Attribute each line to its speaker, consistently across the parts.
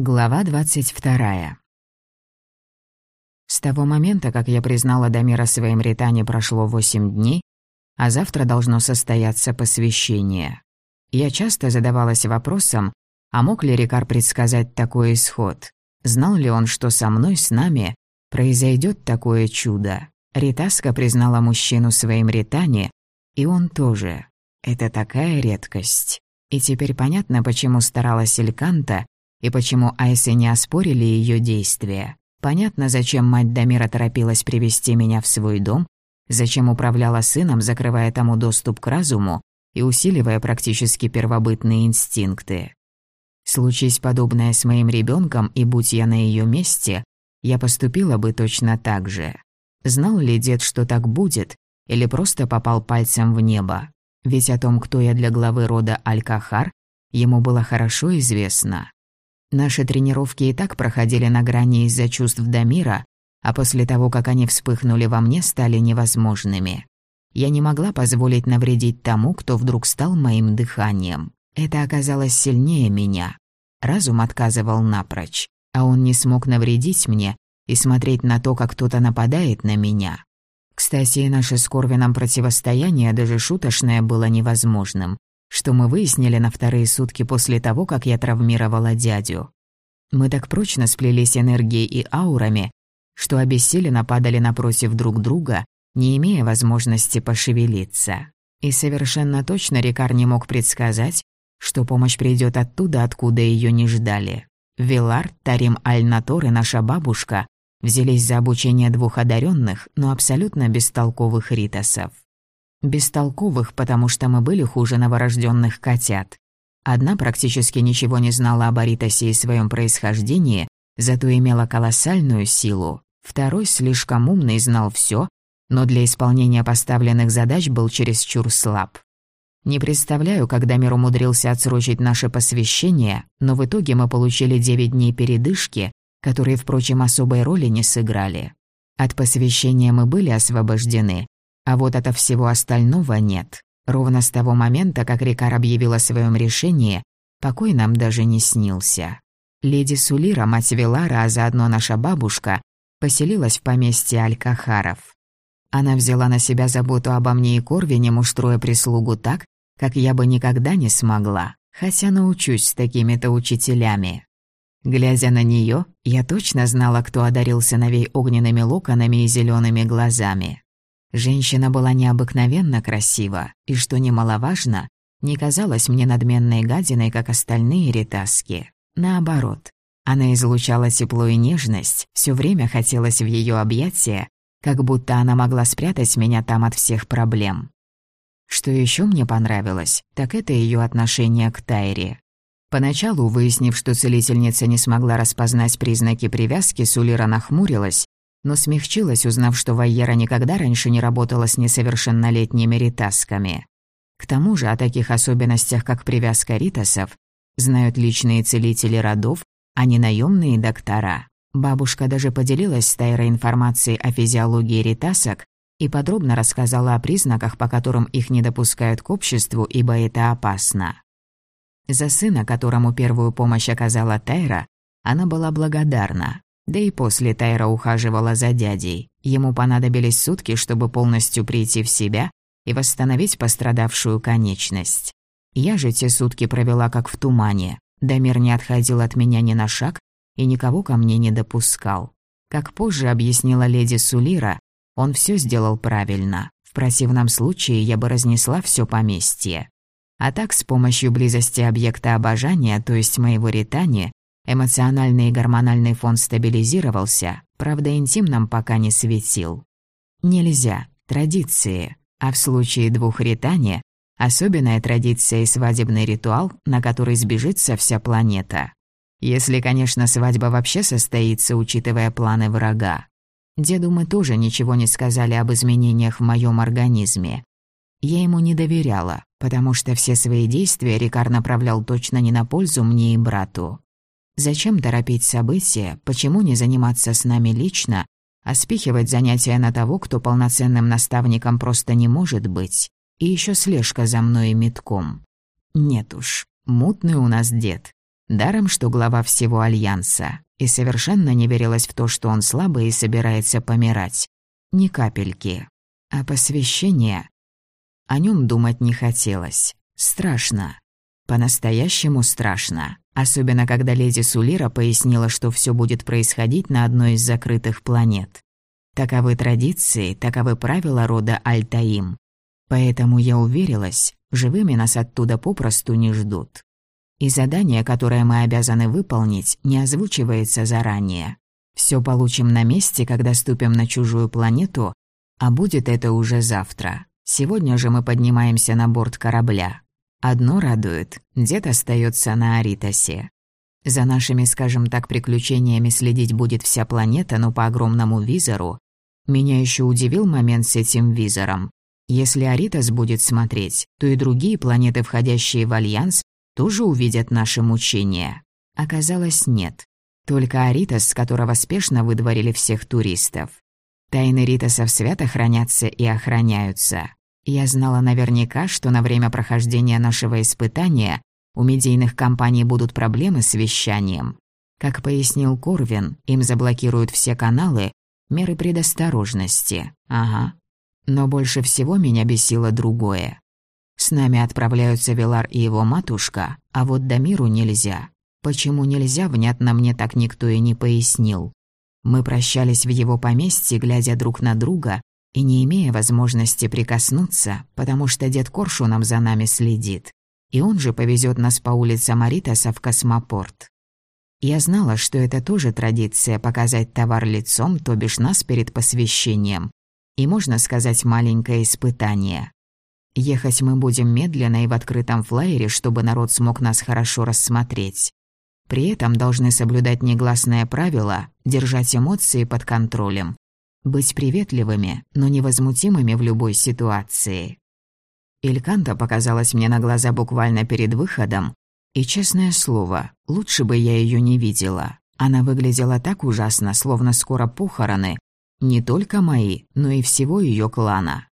Speaker 1: Глава 22. С того момента, как я признала Дамира своим ритане, прошло восемь дней, а завтра должно состояться посвящение. Я часто задавалась вопросом, а мог ли Рикар предсказать такой исход? Знал ли он, что со мной, с нами, произойдет такое чудо? Ритаска признала мужчину своим ритане, и он тоже. Это такая редкость. И теперь понятно, почему старалась Эльканта, и почему Айсы не оспорили ее действия. Понятно, зачем мать Дамира торопилась привести меня в свой дом, зачем управляла сыном, закрывая тому доступ к разуму и усиливая практически первобытные инстинкты. Случись подобное с моим ребенком, и будь я на ее месте, я поступила бы точно так же. Знал ли дед, что так будет, или просто попал пальцем в небо? Ведь о том, кто я для главы рода Аль-Кахар, ему было хорошо известно. Наши тренировки и так проходили на грани из-за чувств Дамира, а после того, как они вспыхнули во мне, стали невозможными. Я не могла позволить навредить тому, кто вдруг стал моим дыханием. Это оказалось сильнее меня. Разум отказывал напрочь, а он не смог навредить мне и смотреть на то, как кто-то нападает на меня. Кстати, наше с Корвином противостояние, даже шуточное, было невозможным что мы выяснили на вторые сутки после того, как я травмировала дядю. Мы так прочно сплелись энергией и аурами, что обессиленно падали напротив друг друга, не имея возможности пошевелиться. И совершенно точно Рикар не мог предсказать, что помощь придет оттуда, откуда ее не ждали. Вилар, Тарим Аль-Натор и наша бабушка взялись за обучение двух одаренных, но абсолютно бестолковых ритосов. Бестолковых, потому что мы были хуже новорожденных котят. Одна практически ничего не знала об Аритосе и своем происхождении, зато имела колоссальную силу. Второй слишком умный знал все, но для исполнения поставленных задач был чересчур слаб. Не представляю, когда мир умудрился отсрочить наше посвящение, но в итоге мы получили 9 дней передышки, которые, впрочем, особой роли не сыграли. От посвящения мы были освобождены, а вот от всего остального нет. Ровно с того момента, как Рикар объявил о своем решении, покой нам даже не снился. Леди Сулира, мать Вилара, а заодно наша бабушка, поселилась в поместье Алькахаров. Она взяла на себя заботу обо мне и Корвине, устроя прислугу так, как я бы никогда не смогла, хотя научусь с такими-то учителями. Глядя на нее, я точно знала, кто одарил сыновей огненными локонами и зелеными глазами. Женщина была необыкновенно красива, и, что немаловажно, не казалась мне надменной гадиной, как остальные ретаски. Наоборот, она излучала тепло и нежность, все время хотелось в ее объятия, как будто она могла спрятать меня там от всех проблем. Что еще мне понравилось, так это ее отношение к Тайре. Поначалу, выяснив, что целительница не смогла распознать признаки привязки, Сулира нахмурилась но смягчилась, узнав, что Вайера никогда раньше не работала с несовершеннолетними ритасками. К тому же о таких особенностях, как привязка ритасов, знают личные целители родов, а не наемные доктора. Бабушка даже поделилась с Тайрой информацией о физиологии ритасок и подробно рассказала о признаках, по которым их не допускают к обществу, ибо это опасно. За сына, которому первую помощь оказала Тайра, она была благодарна. Да и после Тайра ухаживала за дядей. Ему понадобились сутки, чтобы полностью прийти в себя и восстановить пострадавшую конечность. Я же те сутки провела как в тумане. Дамир не отходил от меня ни на шаг и никого ко мне не допускал. Как позже объяснила леди Сулира, он все сделал правильно. В противном случае я бы разнесла все поместье. А так, с помощью близости объекта обожания, то есть моего ритания, Эмоциональный и гормональный фон стабилизировался, правда, интим нам пока не светил. Нельзя. Традиции. А в случае двух ритания – особенная традиция и свадебный ритуал, на который сбежится вся планета. Если, конечно, свадьба вообще состоится, учитывая планы врага. Деду мы тоже ничего не сказали об изменениях в моем организме. Я ему не доверяла, потому что все свои действия Рикар направлял точно не на пользу мне и брату. Зачем торопить события, почему не заниматься с нами лично, а спихивать занятия на того, кто полноценным наставником просто не может быть, и еще слежка за мной и метком. Нет уж, мутный у нас дед. Даром, что глава всего Альянса. И совершенно не верилось в то, что он слабый и собирается помирать. Ни капельки. А посвящение... О нем думать не хотелось. Страшно. По-настоящему страшно. Особенно, когда леди Сулира пояснила, что все будет происходить на одной из закрытых планет. Таковы традиции, таковы правила рода Альтаим. Поэтому я уверилась, живыми нас оттуда попросту не ждут. И задание, которое мы обязаны выполнить, не озвучивается заранее. Все получим на месте, когда ступим на чужую планету, а будет это уже завтра. Сегодня же мы поднимаемся на борт корабля. Одно радует, дед остается на Аритосе. За нашими, скажем так, приключениями следить будет вся планета, но по огромному визору. Меня еще удивил момент с этим визором. Если Аритос будет смотреть, то и другие планеты, входящие в Альянс, тоже увидят наши мучения. Оказалось, нет. Только Аритос, с которого спешно выдворили всех туристов. Тайны Ритосов свято хранятся и охраняются. Я знала наверняка, что на время прохождения нашего испытания у медийных компаний будут проблемы с вещанием. Как пояснил Корвин, им заблокируют все каналы, меры предосторожности. Ага. Но больше всего меня бесило другое. С нами отправляются Вилар и его матушка, а вот Дамиру нельзя. Почему нельзя, внятно мне так никто и не пояснил. Мы прощались в его поместье, глядя друг на друга и не имея возможности прикоснуться, потому что дед Коршуном за нами следит. И он же повезет нас по улицам Аритаса в космопорт. Я знала, что это тоже традиция показать товар лицом, то бишь нас перед посвящением. И, можно сказать, маленькое испытание. Ехать мы будем медленно и в открытом флайере, чтобы народ смог нас хорошо рассмотреть. При этом должны соблюдать негласное правило держать эмоции под контролем, быть приветливыми, но невозмутимыми в любой ситуации. Ильканта показалась мне на глаза буквально перед выходом, и, честное слово, лучше бы я ее не видела. Она выглядела так ужасно, словно скоро похороны, не только мои, но и всего ее клана.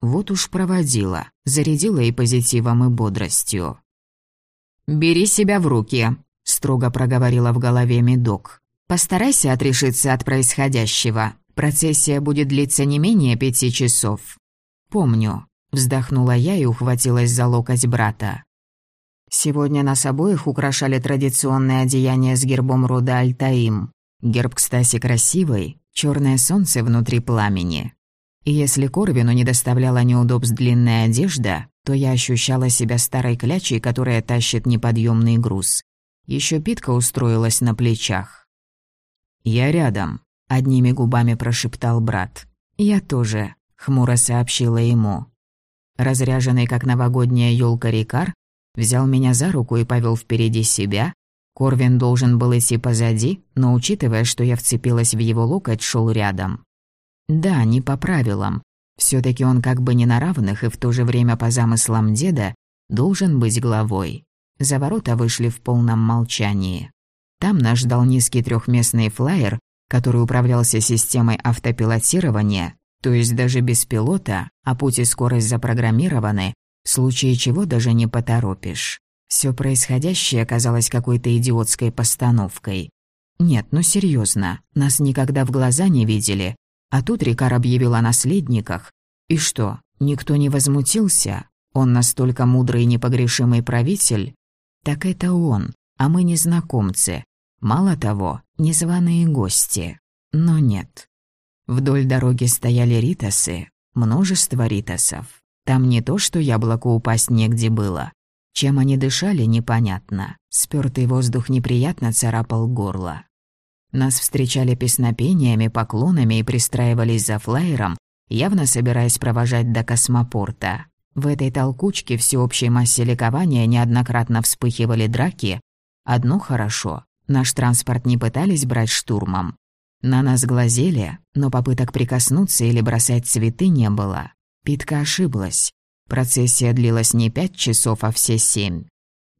Speaker 1: Вот уж проводила, зарядила и позитивом, и бодростью. «Бери себя в руки», — строго проговорила в голове медок. «Постарайся отрешиться от происходящего. Процессия будет длиться не менее пяти часов». «Помню», — вздохнула я и ухватилась за локоть брата. Сегодня нас обоих украшали традиционные одеяния с гербом рода Альтаим. Герб, кстати, красивый, черное солнце внутри пламени. И если Корвину не доставляла неудобств длинная одежда, то я ощущала себя старой клячей, которая тащит неподъемный груз. Еще Питка устроилась на плечах. «Я рядом», — одними губами прошептал брат. «Я тоже», — хмуро сообщила ему. Разряженный, как новогодняя елка Рикар, взял меня за руку и повел впереди себя. Корвин должен был идти позади, но, учитывая, что я вцепилась в его локоть, шел рядом. Да, не по правилам. все таки он как бы не на равных и в то же время по замыслам деда должен быть главой. За ворота вышли в полном молчании. Там нас ждал низкий трехместный флайер, который управлялся системой автопилотирования, то есть даже без пилота, а путь и скорость запрограммированы, в случае чего даже не поторопишь. Все происходящее оказалось какой-то идиотской постановкой. Нет, ну серьезно, нас никогда в глаза не видели, а тут Рикар объявил о наследниках. И что, никто не возмутился? Он настолько мудрый и непогрешимый правитель? Так это он, а мы незнакомцы. Мало того, незваные гости. Но нет. Вдоль дороги стояли ритосы, множество ритосов. Там не то, что яблоку упасть негде было. Чем они дышали, непонятно. Спёртый воздух неприятно царапал горло. Нас встречали песнопениями, поклонами и пристраивались за флайером, явно собираясь провожать до космопорта. В этой толкучке всеобщей массе ликования неоднократно вспыхивали драки. Одно хорошо, наш транспорт не пытались брать штурмом. На нас глазели, но попыток прикоснуться или бросать цветы не было. Питка ошиблась. Процессия длилась не пять часов, а все семь.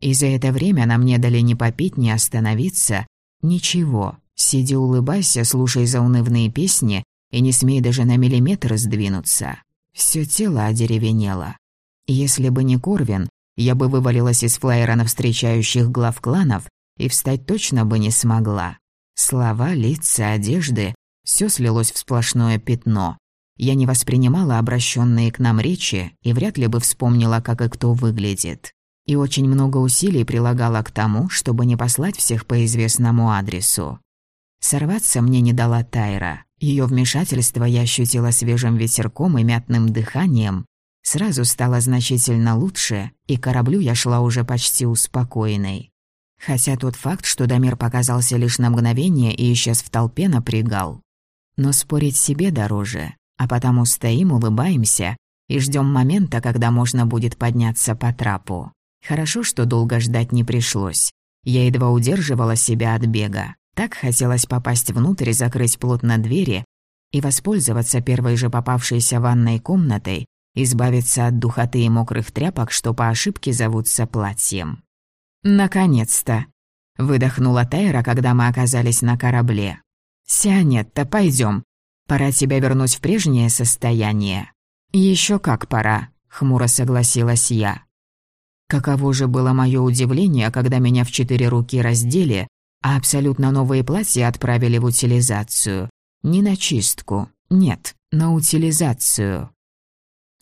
Speaker 1: И за это время нам не дали ни попить, ни остановиться. Ничего, Сиди улыбайся, слушай заунывные песни и не смей даже на миллиметр сдвинуться. Всё тело одеревенело. Если бы не Корвин, я бы вывалилась из флайера на встречающих глав кланов и встать точно бы не смогла. Слова, лица, одежды — все слилось в сплошное пятно. Я не воспринимала обращенные к нам речи и вряд ли бы вспомнила, как и кто выглядит. И очень много усилий прилагала к тому, чтобы не послать всех по известному адресу. Сорваться мне не дала Тайра. Ее вмешательство я ощутила свежим ветерком и мятным дыханием. Сразу стало значительно лучше, и кораблю я шла уже почти успокоенной. Хотя тот факт, что Дамир показался лишь на мгновение и исчез в толпе, напрягал. Но спорить себе дороже, а потому стоим, улыбаемся и ждем момента, когда можно будет подняться по трапу. Хорошо, что долго ждать не пришлось. Я едва удерживала себя от бега. Так хотелось попасть внутрь, закрыть плотно двери и воспользоваться первой же попавшейся ванной комнатой, избавиться от духоты и мокрых тряпок, что по ошибке зовутся платьем. «Наконец-то!» — выдохнула Тайра, когда мы оказались на корабле. «Сианетта, пойдем. Пора тебя вернуть в прежнее состояние». Еще как пора», — хмуро согласилась я. Каково же было мое удивление, когда меня в четыре руки раздели, а абсолютно новые платья отправили в утилизацию. Не на чистку, нет, на утилизацию.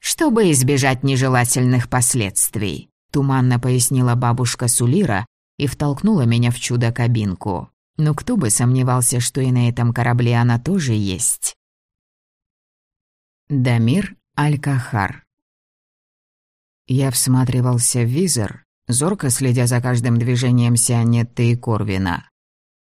Speaker 1: «Чтобы избежать нежелательных последствий», — туманно пояснила бабушка Сулира и втолкнула меня в чудо-кабинку. Но кто бы сомневался, что и на этом корабле она тоже есть. Дамир Аль-Кахар Я всматривался в визор, зорко следя за каждым движением Сианетты и Корвина.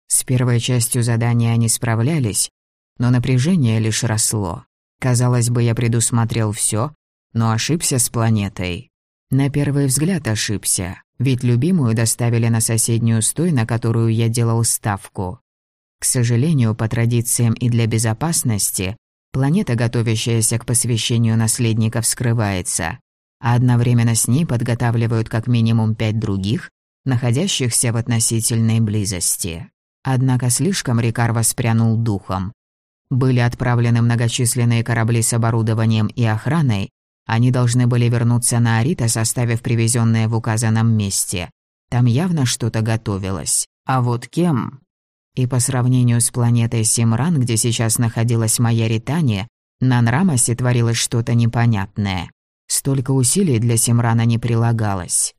Speaker 1: С первой частью задания они справлялись, но напряжение лишь росло. Казалось бы, я предусмотрел все, но ошибся с планетой. На первый взгляд ошибся, ведь любимую доставили на соседнюю стой, на которую я делал ставку. К сожалению, по традициям и для безопасности, планета, готовящаяся к посвящению наследников, скрывается, а одновременно с ней подготавливают как минимум пять других, находящихся в относительной близости. Однако слишком Рикар воспрянул духом. Были отправлены многочисленные корабли с оборудованием и охраной, они должны были вернуться на Аритос, оставив привезенное в указанном месте. Там явно что-то готовилось. А вот кем? И по сравнению с планетой Симран, где сейчас находилась моя Ритания, на Нрамосе творилось что-то непонятное. Столько усилий для Симрана не прилагалось.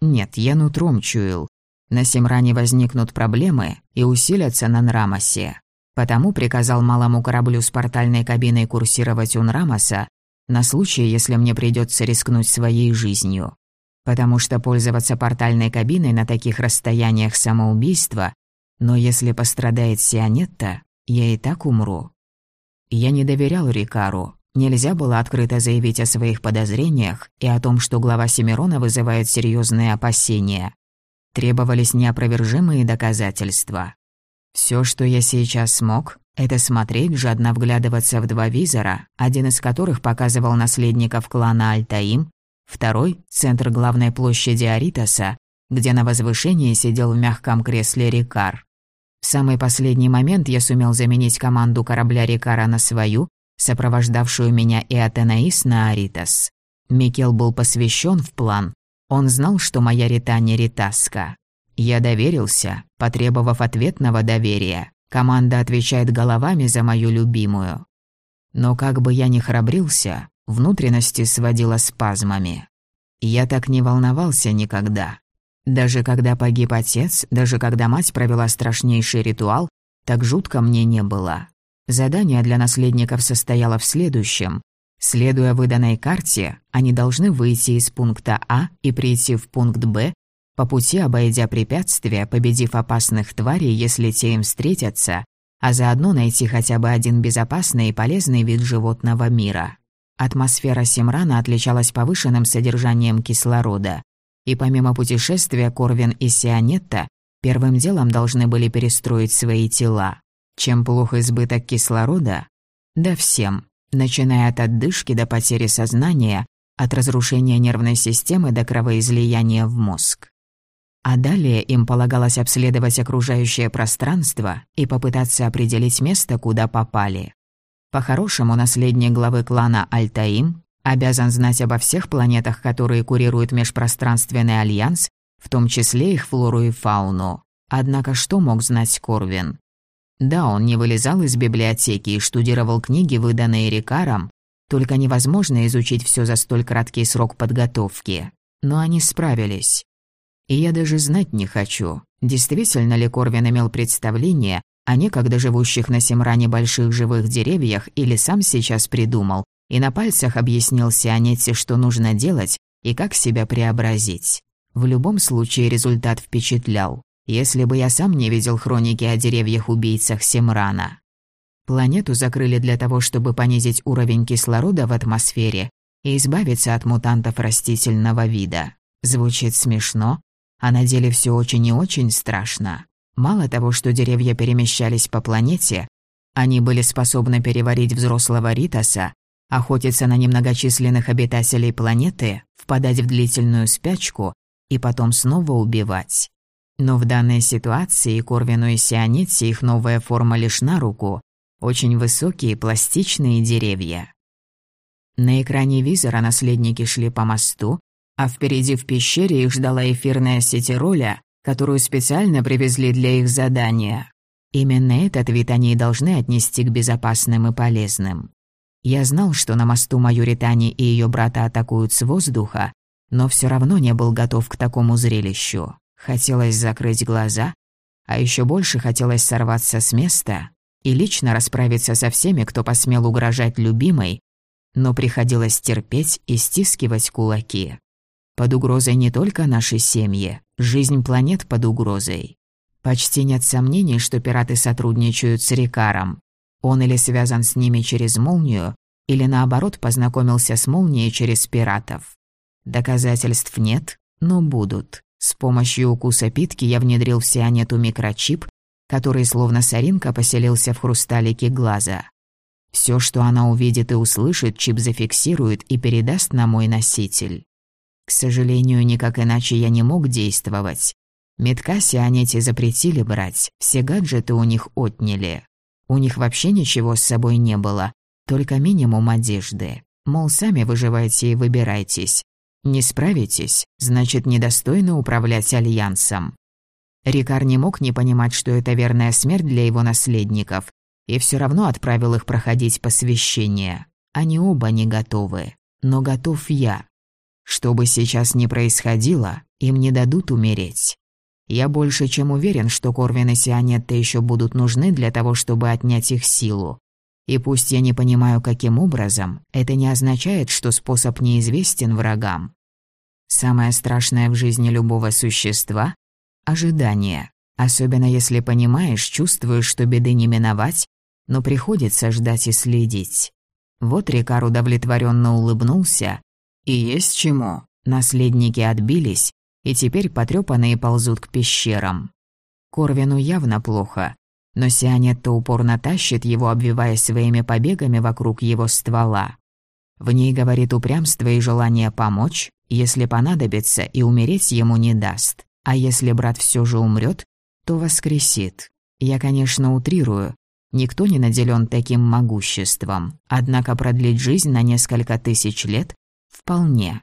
Speaker 1: Нет, я нутром чуял. На Симране возникнут проблемы и усилятся на Нрамосе. Потому приказал малому кораблю с портальной кабиной курсировать у Нрамоса на случай, если мне придется рискнуть своей жизнью. Потому что пользоваться портальной кабиной на таких расстояниях самоубийства, но если пострадает Сионетта, я и так умру. Я не доверял Рикару. Нельзя было открыто заявить о своих подозрениях и о том, что глава Семирона вызывает серьезные опасения. Требовались неопровержимые доказательства. Все, что я сейчас смог, это смотреть, жадно вглядываться в два визора, один из которых показывал наследников клана Альтаим, второй — центр главной площади Аритоса, где на возвышении сидел в мягком кресле Рикар. В самый последний момент я сумел заменить команду корабля Рикара на свою, сопровождавшую меня и Атенаис на Аритос. Микел был посвящен в план. Он знал, что моя Рита не Ритаска. Я доверился, потребовав ответного доверия. Команда отвечает головами за мою любимую. Но как бы я ни храбрился, внутренности сводило спазмами. Я так не волновался никогда. Даже когда погиб отец, даже когда мать провела страшнейший ритуал, так жутко мне не было. Задание для наследников состояло в следующем. Следуя выданной карте, они должны выйти из пункта А и прийти в пункт Б по пути обойдя препятствия, победив опасных тварей, если те им встретятся, а заодно найти хотя бы один безопасный и полезный вид животного мира. Атмосфера Симрана отличалась повышенным содержанием кислорода, и помимо путешествия Корвин и Сионетта первым делом должны были перестроить свои тела. Чем плох избыток кислорода? Да всем, начиная от отдышки до потери сознания, от разрушения нервной системы до кровоизлияния в мозг. А далее им полагалось обследовать окружающее пространство и попытаться определить место, куда попали. По-хорошему, наследник главы клана Альтаим обязан знать обо всех планетах, которые курируют межпространственный альянс, в том числе их флору и фауну. Однако что мог знать Корвин? Да, он не вылезал из библиотеки и штудировал книги, выданные Рикаром, только невозможно изучить все за столь краткий срок подготовки. Но они справились. И я даже знать не хочу, действительно ли Корвин имел представление о некогда живущих на Семране больших живых деревьях или сам сейчас придумал и на пальцах объяснил Сионете, что нужно делать и как себя преобразить. В любом случае результат впечатлял, если бы я сам не видел хроники о деревьях-убийцах Семрана. Планету закрыли для того, чтобы понизить уровень кислорода в атмосфере и избавиться от мутантов растительного вида. Звучит смешно, а на деле все очень и очень страшно. Мало того, что деревья перемещались по планете, они были способны переварить взрослого Ритаса, охотиться на немногочисленных обитателей планеты, впадать в длительную спячку и потом снова убивать. Но в данной ситуации Корвину и Сионете их новая форма лишь на руку, очень высокие пластичные деревья. На экране визора наследники шли по мосту, а впереди в пещере их ждала эфирная сетироля, которую специально привезли для их задания. Именно этот вид они и должны отнести к безопасным и полезным. Я знал, что на мосту Майоритани и ее брата атакуют с воздуха, но все равно не был готов к такому зрелищу. Хотелось закрыть глаза, а еще больше хотелось сорваться с места и лично расправиться со всеми, кто посмел угрожать любимой, но приходилось терпеть и стискивать кулаки. Под угрозой не только наши семьи, жизнь планет под угрозой. Почти нет сомнений, что пираты сотрудничают с Рикаром. Он или связан с ними через молнию, или наоборот познакомился с молнией через пиратов. Доказательств нет, но будут. С помощью укуса питки я внедрил в сианету микрочип, который словно соринка поселился в хрусталике глаза. Все, что она увидит и услышит, чип зафиксирует и передаст на мой носитель. К сожалению, никак иначе я не мог действовать. Медкасси они эти запретили брать, все гаджеты у них отняли. У них вообще ничего с собой не было, только минимум одежды. Мол, сами выживайте и выбирайтесь. Не справитесь, значит, недостойно управлять Альянсом. Рикар не мог не понимать, что это верная смерть для его наследников, и все равно отправил их проходить посвящение. Они оба не готовы, но готов я. Что бы сейчас ни происходило, им не дадут умереть. Я больше чем уверен, что Корвин и Сионетта еще будут нужны для того, чтобы отнять их силу. И пусть я не понимаю, каким образом, это не означает, что способ неизвестен врагам. Самое страшное в жизни любого существа – ожидание. Особенно если понимаешь, чувствуешь, что беды не миновать, но приходится ждать и следить. Вот Рикар удовлетворенно улыбнулся, и есть чему. Наследники отбились, и теперь потрёпанные ползут к пещерам. Корвину явно плохо, но Сианетта упорно тащит его, обвивая своими побегами вокруг его ствола. В ней говорит упрямство и желание помочь, если понадобится, и умереть ему не даст. А если брат все же умрет, то воскресит. Я, конечно, утрирую. Никто не наделен таким могуществом. Однако продлить жизнь на несколько тысяч лет Вполне.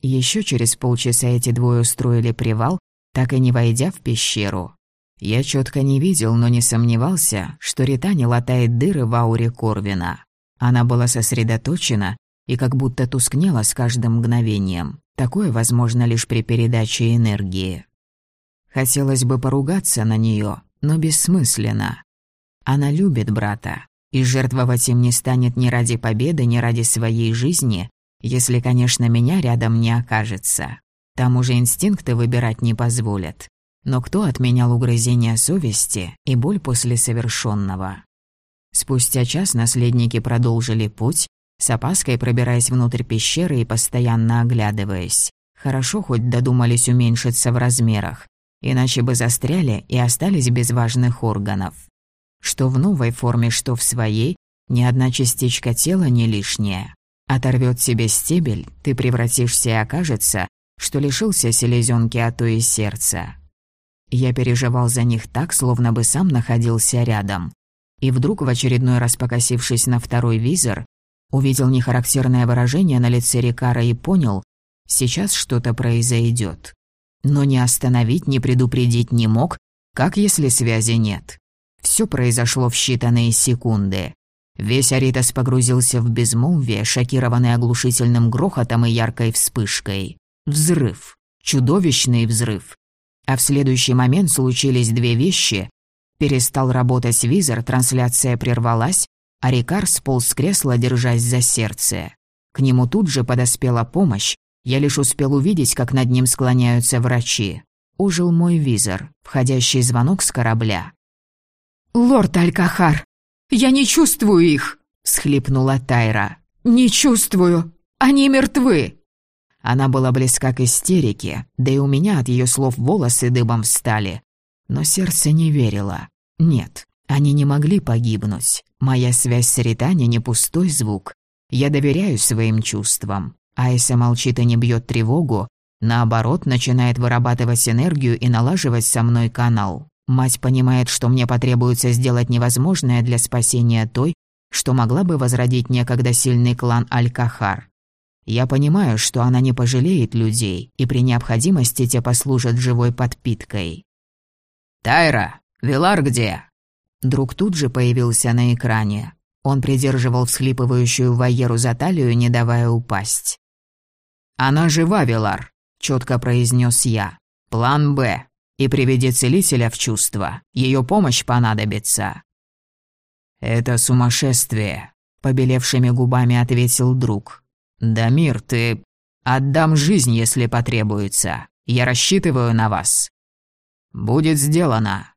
Speaker 1: Еще через полчаса эти двое устроили привал, так и не войдя в пещеру. Я четко не видел, но не сомневался, что Ритани латает дыры в ауре Корвина. Она была сосредоточена и как будто тускнела с каждым мгновением. Такое возможно лишь при передаче энергии. Хотелось бы поругаться на нее, но бессмысленно. Она любит брата, и жертвовать им не станет ни ради победы, ни ради своей жизни, если, конечно, меня рядом не окажется. Там уже инстинкты выбирать не позволят. Но кто отменял угрызение совести и боль после совершенного? Спустя час наследники продолжили путь, с опаской пробираясь внутрь пещеры и постоянно оглядываясь. Хорошо хоть додумались уменьшиться в размерах, иначе бы застряли и остались без важных органов. Что в новой форме, что в своей, ни одна частичка тела не лишняя. Оторвет себе стебель, ты превратишься и окажется, что лишился селезенки, а то и сердца. Я переживал за них так, словно бы сам находился рядом. И вдруг, в очередной раз покосившись на второй визор, увидел нехарактерное выражение на лице Рикара и понял, сейчас что-то произойдет. Но не остановить, не предупредить не мог, Как если связи нет? Все произошло в считанные секунды. Весь Аритас погрузился в безмолвие, шокированный оглушительным грохотом и яркой вспышкой. Взрыв. Чудовищный взрыв. А в следующий момент случились две вещи. Перестал работать визор, трансляция прервалась, а Рикар сполз с кресла, держась за сердце. К нему тут же подоспела помощь. Я лишь успел увидеть, как над ним склоняются врачи. Ужил мой визор, входящий звонок с корабля.
Speaker 2: «Лорд Алькахар, я не чувствую их!» — всхлипнула Тайра. «Не чувствую! Они мертвы!»
Speaker 1: Она была близка к истерике, да и у меня от ее слов волосы дыбом встали. Но сердце не верило. Нет, они не могли погибнуть. Моя связь с Ритани не пустой звук. Я доверяю своим чувствам. Айса молчит и не бьет тревогу. Наоборот, начинает вырабатывать энергию и налаживать со мной канал. Мать понимает, что мне потребуется сделать невозможное для спасения той, что могла бы возродить некогда сильный клан Аль-Кахар. Я понимаю, что она не пожалеет людей, и при необходимости те послужат живой подпиткой. «Тайра, Вилар где?» Друг тут же появился на экране. Он придерживал всхлипывающую Вайеру за талию, не давая упасть. «Она жива, Вилар», — четко произнес я. «План «Б» и приведи целителя в чувство. Ее помощь понадобится». «Это сумасшествие», — побелевшими губами ответил друг. «Дамир, ты... Отдам жизнь, если потребуется. Я рассчитываю на вас». «Будет сделано».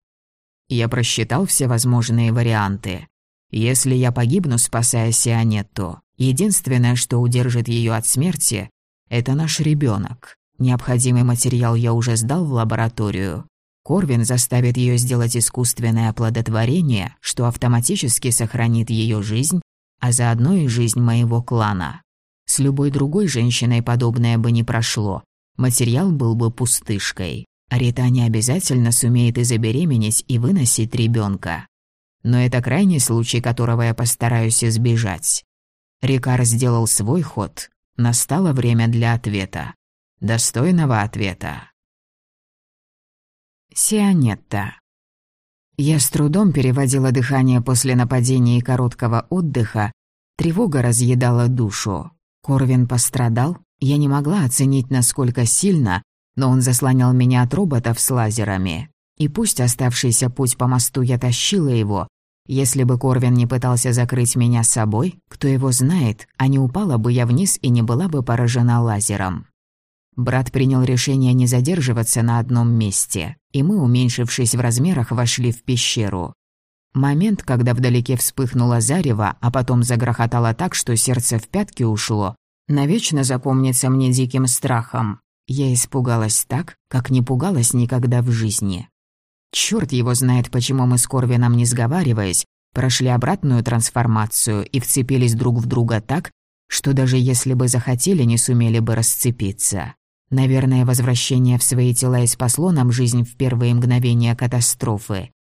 Speaker 1: Я просчитал все возможные варианты. Если я погибну, спасая Сионетту, единственное, что удержит ее от смерти, это наш ребенок. Необходимый материал я уже сдал в лабораторию. Корвин заставит ее сделать искусственное оплодотворение, что автоматически сохранит ее жизнь, а заодно и жизнь моего клана. С любой другой женщиной подобное бы не прошло. Материал был бы пустышкой. Рита не обязательно сумеет и забеременеть, и выносить ребенка. Но это крайний случай, которого я постараюсь избежать. Рикар сделал свой ход. Настало время для ответа достойного ответа. Сионетта. Я с трудом переводила дыхание после нападения и короткого отдыха. Тревога разъедала душу. Корвин пострадал. Я не могла оценить, насколько сильно, но он заслонял меня от роботов с лазерами. И пусть оставшийся путь по мосту я тащила его, если бы Корвин не пытался закрыть меня собой, кто его знает, а не упала бы я вниз и не была бы поражена лазером. Брат принял решение не задерживаться на одном месте, и мы, уменьшившись в размерах, вошли в пещеру. Момент, когда вдалеке вспыхнуло зарево, а потом загрохотало так, что сердце в пятки ушло, навечно запомнится мне диким страхом. Я испугалась так, как не пугалась никогда в жизни. Чёрт его знает, почему мы с Корвином, не сговариваясь, прошли обратную трансформацию и вцепились друг в друга так, что даже если бы захотели, не сумели бы расцепиться. Наверное, возвращение в свои тела и спасло нам жизнь в первые мгновения катастрофы.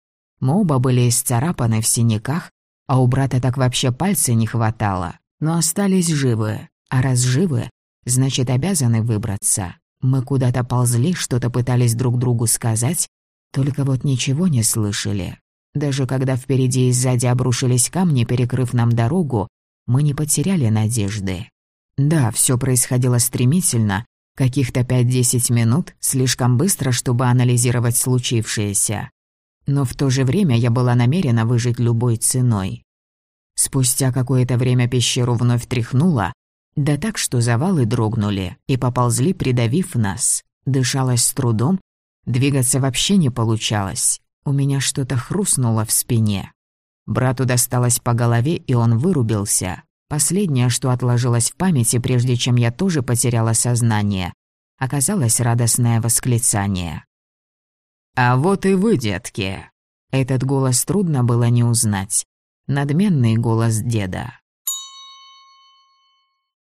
Speaker 1: Мы оба были исцарапаны в синяках, а у брата так вообще пальца не хватало. Но остались живы. А раз живы, значит, обязаны выбраться. Мы куда-то ползли, что-то пытались друг другу сказать, только вот ничего не слышали. Даже когда впереди и сзади обрушились камни, перекрыв нам дорогу, мы не потеряли надежды. Да, все происходило стремительно, Каких-то 5-10 минут слишком быстро, чтобы анализировать случившееся. Но в то же время я была намерена выжить любой ценой. Спустя какое-то время пещеру вновь тряхнуло, да так, что завалы дрогнули и поползли, придавив нас. Дышалось с трудом, двигаться вообще не получалось. У меня что-то хрустнуло в спине. Брату досталось по голове, и он вырубился. Последнее, что отложилось в памяти, прежде чем я тоже потеряла сознание, оказалось радостное восклицание. «А вот и вы, детки!» Этот голос трудно было не узнать. Надменный голос деда.